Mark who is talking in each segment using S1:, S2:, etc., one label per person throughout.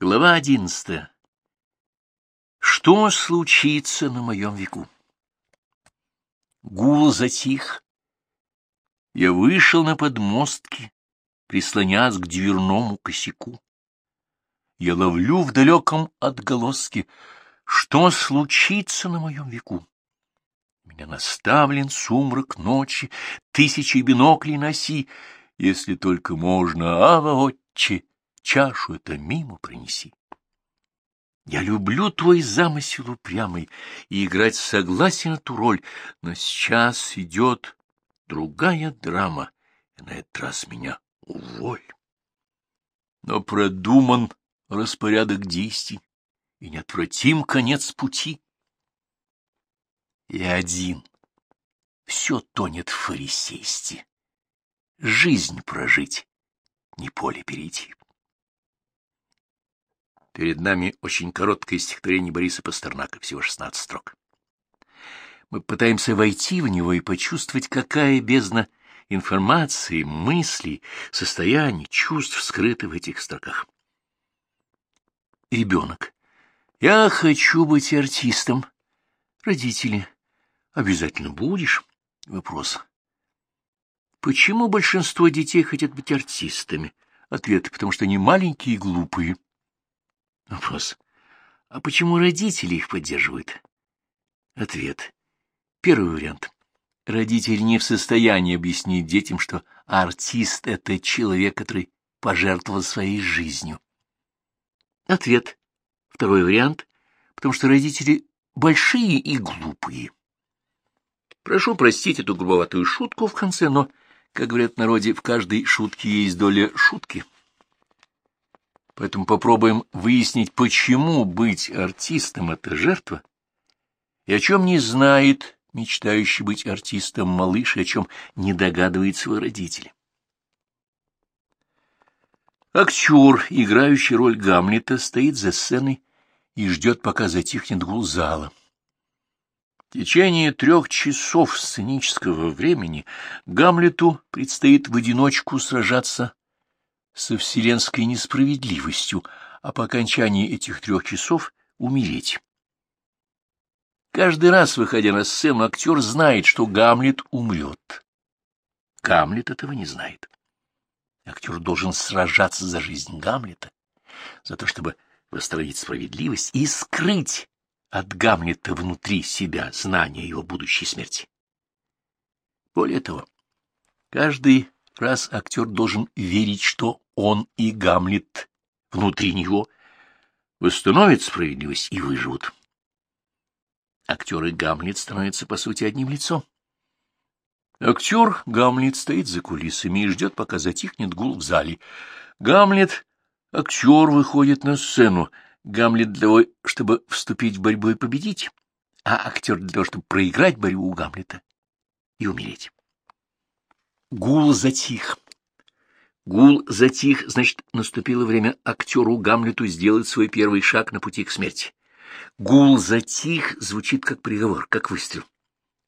S1: Глава одиннадцатая. Что случится на моем веку? Гул затих. Я вышел на подмостки, прислонясь к дверному косяку. Я ловлю в далеком отголоске, что случится на моем веку. Меня наставлен сумрак ночи, тысячи биноклей носи, если только можно, ава отче, чашу это мимо принеси. Я люблю твой замысел упрямый и играть согласен эту роль, но сейчас идет другая драма, и на этот раз меня уволь. Но продуман распорядок действий, и неотвратим конец пути. И один. Все тонет в фарисействе. Жизнь прожить, не поле перейти. Перед нами очень короткое стихотворение Бориса Пастернака, всего 16 строк. Мы пытаемся войти в него и почувствовать, какая бездна информации, мыслей, состояний, чувств скрыты в этих строках. Ребенок. Я хочу быть артистом. Родители. Обязательно будешь? Вопрос. Почему большинство детей хотят быть артистами? Ответ. Потому что они маленькие и глупые. Вопрос. А почему родители их поддерживают? Ответ. Первый вариант. Родители не в состоянии объяснить детям, что артист — это человек, который пожертвовал своей жизнью. Ответ. Второй вариант. Потому что родители большие и глупые. Прошу простить эту грубоватую шутку в конце, но, как говорят в народе, в каждой шутке есть доля шутки. Поэтому попробуем выяснить, почему быть артистом — это жертва, и о чем не знает мечтающий быть артистом малыш, и о чем не догадывается свой родители. Актер, играющий роль Гамлета, стоит за сценой и ждет, пока затихнет гул зала. В течение трех часов сценического времени Гамлету предстоит в одиночку сражаться со вселенской несправедливостью, а по окончании этих трех часов умереть. Каждый раз, выходя на сцену, актер знает, что Гамлет умрет. Гамлет этого не знает. Актер должен сражаться за жизнь Гамлета, за то, чтобы восстановить справедливость и скрыть от Гамлета внутри себя знание его будущей смерти. Более того, каждый раз актер должен верить, что он и Гамлет внутри него восстановят справедливость и выживут. Актер и Гамлет становятся, по сути, одним лицом. Актер Гамлет стоит за кулисами и ждет, пока затихнет гул в зале. Гамлет, актер, выходит на сцену. Гамлет для того, чтобы вступить в борьбу и победить, а актер для того, чтобы проиграть борьбу у Гамлета и умереть. Гул затих. Гул затих, значит, наступило время актеру Гамлету сделать свой первый шаг на пути к смерти. Гул затих, звучит как приговор, как выстрел.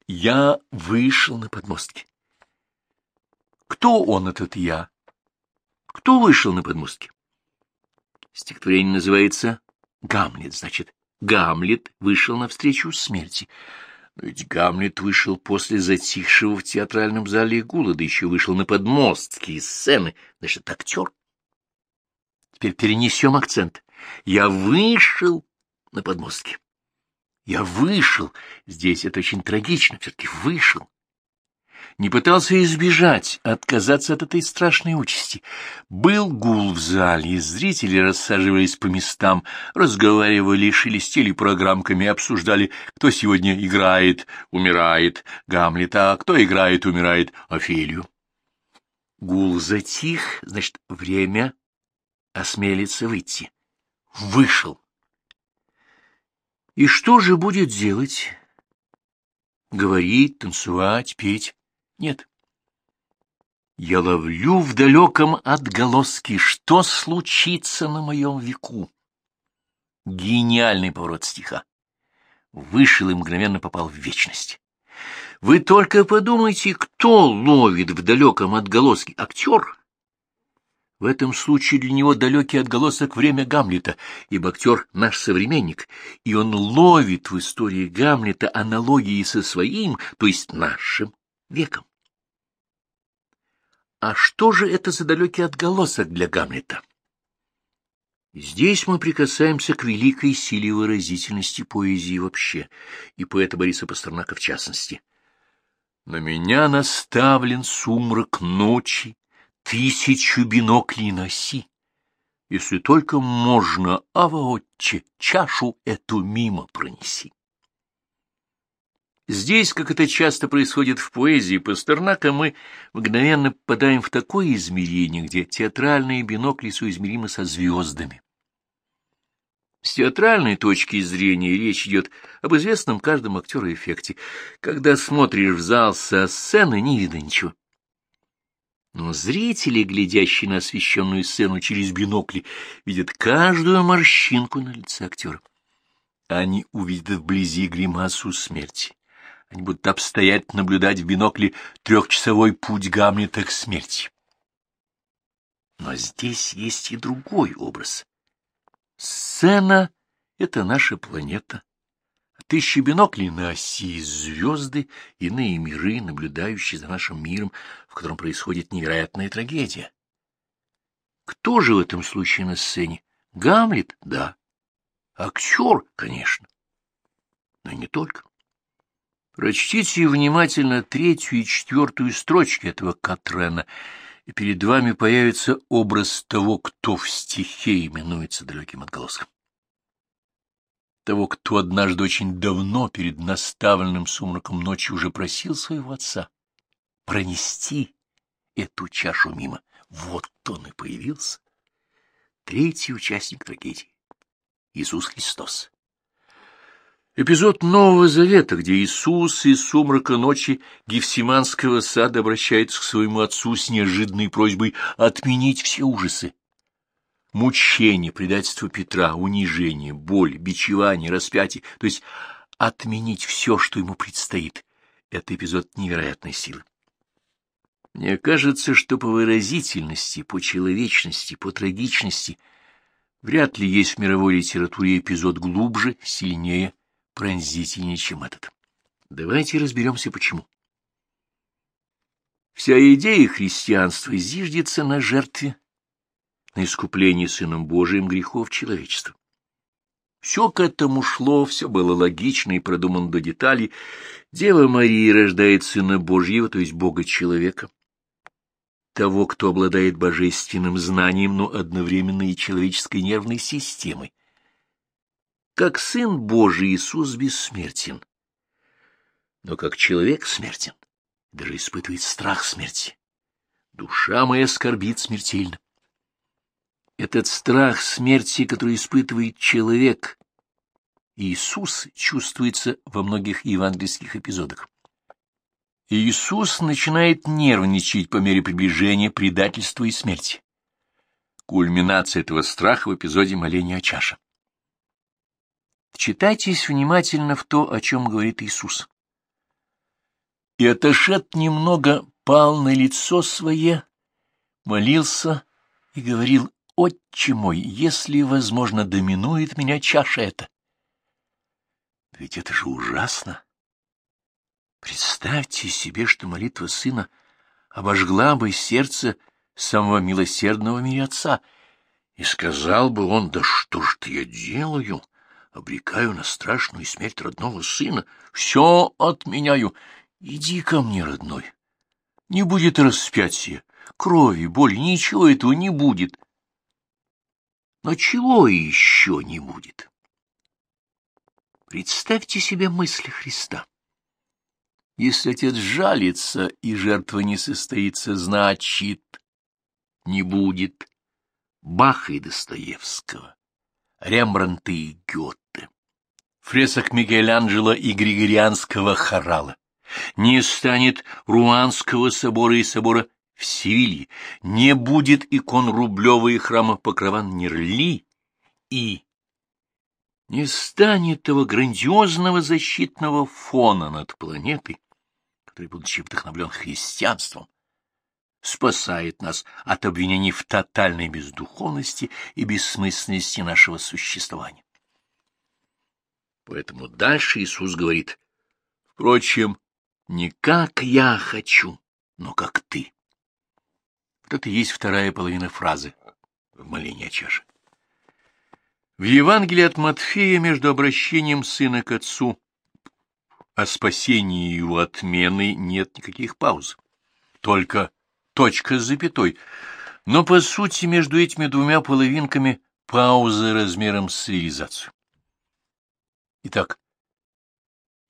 S1: Я вышел на подмостки. Кто он, этот я? Кто вышел на подмостки? Стихотворение называется «Гамлет», значит, Гамлет вышел навстречу смерти. Ведь Гамлет вышел после затихшего в театральном зале гула, да еще вышел на подмостки сцены, значит, актер. Теперь перенесем акцент. Я вышел на подмостки. Я вышел. Здесь это очень трагично, все-таки вышел не пытался избежать, отказаться от этой страшной участи. Был гул в зале, зрители рассаживались по местам, разговаривали, шелестели программками, обсуждали, кто сегодня играет, умирает Гамлета, а кто играет, умирает Офелию. Гул затих, значит, время осмелится выйти. Вышел. И что же будет делать? Говорить, танцевать, петь? Нет. Я ловлю в далеком отголоске, что случится на моем веку. Гениальный поворот стиха. Вышел и мгновенно попал в вечность. Вы только подумайте, кто ловит в далеком отголоске актер. В этом случае для него далекий отголосок время Гамлета, ибо актер — наш современник, и он ловит в истории Гамлета аналогии со своим, то есть нашим, веком. А что же это за далекий отголосок для Гамлета? Здесь мы прикасаемся к великой силе выразительности поэзии вообще, и поэта Бориса Пастернака в частности. На меня наставлен сумрак ночи, тысячу биноклей носи. Если только можно, ава отче, чашу эту мимо пронеси. Здесь, как это часто происходит в поэзии Пастернака, мы мгновенно попадаем в такое измерение, где театральные бинокли соизмеримы со звездами. С театральной точки зрения речь идет об известном каждому актеру эффекте. Когда смотришь в зал со сцены, не видно ничего. Но зрители, глядящие на освещенную сцену через бинокли, видят каждую морщинку на лице актера. Они увидят вблизи гримасу смерти. Они будут обстоятельно наблюдать в бинокле трехчасовой путь Гамлета к смерти. Но здесь есть и другой образ. Сцена — это наша планета, Тысячи биноклей на оси звезды, иные миры, наблюдающие за нашим миром, в котором происходит невероятная трагедия. Кто же в этом случае на сцене? Гамлет? Да. Актер, конечно. Но не только. Прочтите внимательно третью и четвертую строчки этого Катрена, и перед вами появится образ того, кто в стихе именуется далеким отголоском того, кто однажды очень давно перед наставленным сумраком ночи уже просил своего отца пронести эту чашу мимо. Вот он и появился. Третий участник трагедии — Иисус Христос. Эпизод Нового Завета, где Иисус из сумрака ночи Гефсиманского сада обращается к своему отцу с неожиданной просьбой отменить все ужасы, мучение, предательство Петра, унижение, боль, бичевание, распятие, то есть отменить все, что ему предстоит. Это эпизод невероятной силы. Мне кажется, что по выразительности, по человечности, по трагичности вряд ли есть в мировой литературе эпизод глубже, сильнее, пронзительнее, чем этот. Давайте разберемся, почему. Вся идея христианства зиждется на жертве на искупление Сыном Божиим грехов человечества. Все к этому шло, все было логично и продумано до деталей. Дева Мария рождает Сына Божьего, то есть Бога-человека, того, кто обладает божественным знанием, но одновременно и человеческой нервной системой. Как Сын Божий Иисус бессмертен, но как человек смертен, даже испытывает страх смерти. Душа моя скорбит смертельно. Этот страх смерти, который испытывает человек, Иисус, чувствуется во многих евангельских эпизодах. Иисус начинает нервничать по мере приближения предательства и смерти. Кульминация этого страха в эпизоде моления о чаше. Читайтесь внимательно в то, о чем говорит Иисус. «И отошед немного, пал на лицо свое, молился и говорил, Отче мой, если, возможно, доминует меня чаша эта. Ведь это же ужасно. Представьте себе, что молитва сына обожгла бы сердце самого милосердного мире отца, и сказал бы он, да что ж ты я делаю, обрекаю на страшную смерть родного сына, все отменяю, иди ко мне, родной. Не будет распятия, крови, боли, ничего этого не будет. Но чего еще не будет? Представьте себе мысли Христа. Если отец жалится и жертва не состоится, значит, не будет Баха и Достоевского, Рембрандта и Гёте, фресок Микеланджело и Григорианского хорала, не станет Руанского собора и собора в Севилье не будет икон Рублева храма Покрова Нерли, и не станет того грандиозного защитного фона над планетой, который, будучи вдохновлен христианством, спасает нас от обвинений в тотальной бездуховности и бессмысленности нашего существования. Поэтому дальше Иисус говорит, впрочем, не как я хочу, но как ты. Вот это и есть вторая половина фразы в молении о чаше. В Евангелии от Матфея между обращением сына к отцу о спасении его отмены нет никаких пауз, только точка с запятой. Но, по сути, между этими двумя половинками пауза размером с цивилизацию. Итак,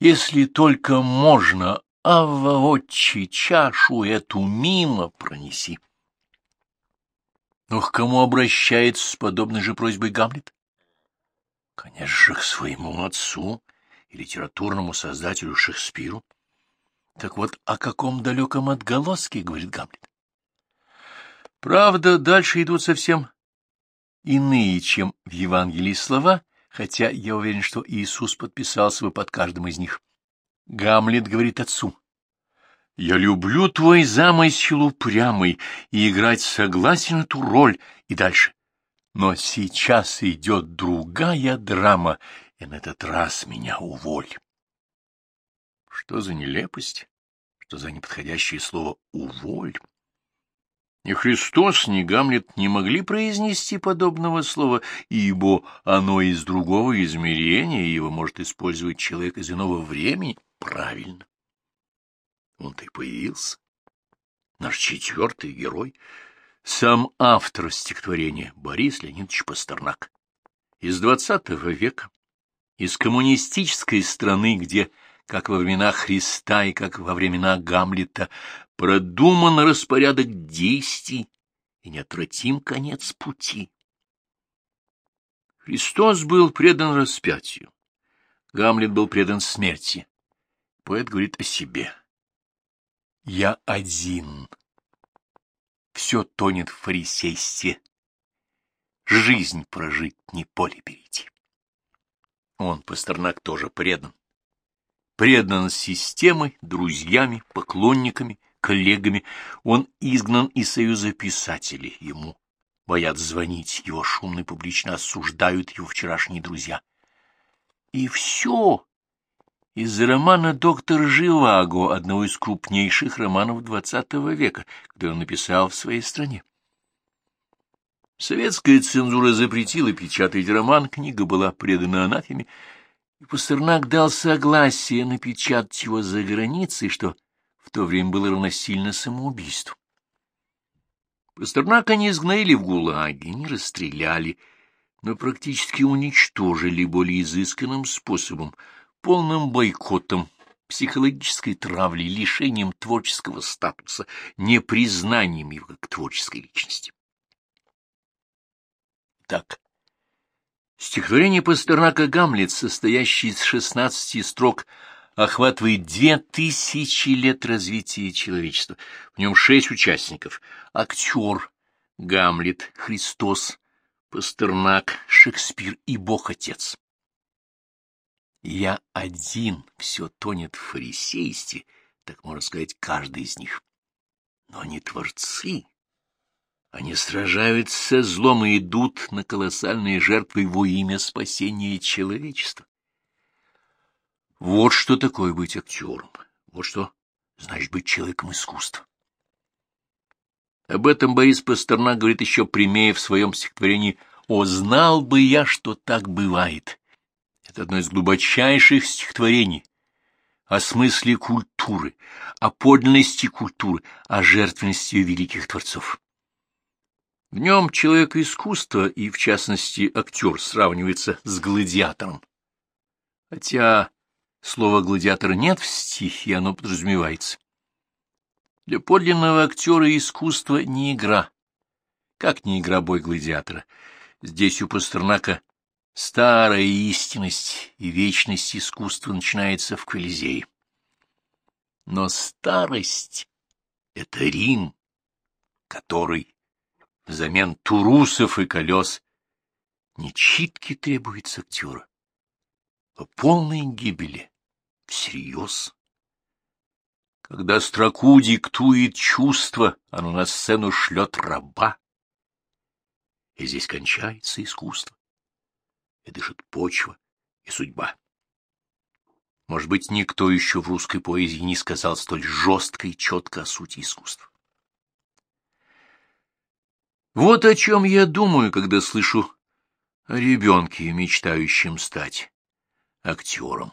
S1: если только можно, а воочи чашу эту мимо пронеси. Но к кому обращается с подобной же просьбой Гамлет? Конечно же, к своему отцу и литературному создателю Шекспиру. Так вот, о каком далеком отголоске, говорит Гамлет? Правда, дальше идут совсем иные, чем в Евангелии слова, хотя я уверен, что Иисус подписался бы под каждым из них. Гамлет говорит отцу, «Я люблю твой замысел упрямый и играть согласен эту роль» и дальше. Но сейчас идет другая драма, и на этот раз меня уволь. Что за нелепость, что за неподходящее слово «уволь»? Ни Христос, ни Гамлет не могли произнести подобного слова, ибо оно из другого измерения, и его может использовать человек из иного времени. Правильно. Он-то и появился. Наш четвертый герой, сам автор стихотворения Борис Леонидович Пастернак. Из двадцатого века, из коммунистической страны, где, как во времена Христа и как во времена Гамлета, продуман распорядок действий и неотвратим конец пути. Христос был предан распятию, Гамлет был предан смерти. Поэт говорит о себе. «Я один. Все тонет в фарисействе. Жизнь прожить, не поле перейти». Он, Пастернак, тоже предан. Предан системой, друзьями, поклонниками, коллегами, он изгнан из Союза писателей, ему боят звонить, его шумно и публично осуждают его вчерашние друзья. И все из романа «Доктор Живаго», одного из крупнейших романов XX века, который он написал в своей стране. Советская цензура запретила печатать роман, книга была предана анафеме, и Пастернак дал согласие напечатать его за границей, что то время было равносильно самоубийству. Пастернака не изгнали в ГУЛАГе, не расстреляли, но практически уничтожили более изысканным способом, полным бойкотом, психологической травлей, лишением творческого статуса, непризнанием его как творческой личности. Так, стихотворение Пастернака «Гамлет», состоящее из шестнадцати строк, охватывает две тысячи лет развития человечества. В нем шесть участников. Актер, Гамлет, Христос, Пастернак, Шекспир и Бог-Отец. Я один, все тонет в фарисействе, так можно сказать, каждый из них. Но они творцы. Они сражаются со злом и идут на колоссальные жертвы во имя спасения человечества. Вот что такое быть актером. Вот что значит быть человеком искусства. Об этом Борис Пастернак говорит еще прямее в своем стихотворении «О, знал бы я, что так бывает». Это одно из глубочайших стихотворений о смысле культуры, о подлинности культуры, о жертвенности великих творцов. В нем человек искусства и, в частности, актер сравнивается с гладиатором. Хотя Слова «гладиатор» нет в стихе, оно подразумевается. Для подлинного актера искусство не игра. Как не игра бой гладиатора? Здесь у Пастернака старая истинность и вечность искусства начинается в Колизее. Но старость — это Рим, который взамен турусов и колес не читки требуется актера, а полной гибели всерьез. Когда строку диктует чувство, оно на сцену шлет раба. И здесь кончается искусство. И дышит почва и судьба. Может быть, никто еще в русской поэзии не сказал столь жестко и четко о сути искусства. Вот о чем я думаю, когда слышу о ребенке, мечтающем стать актером.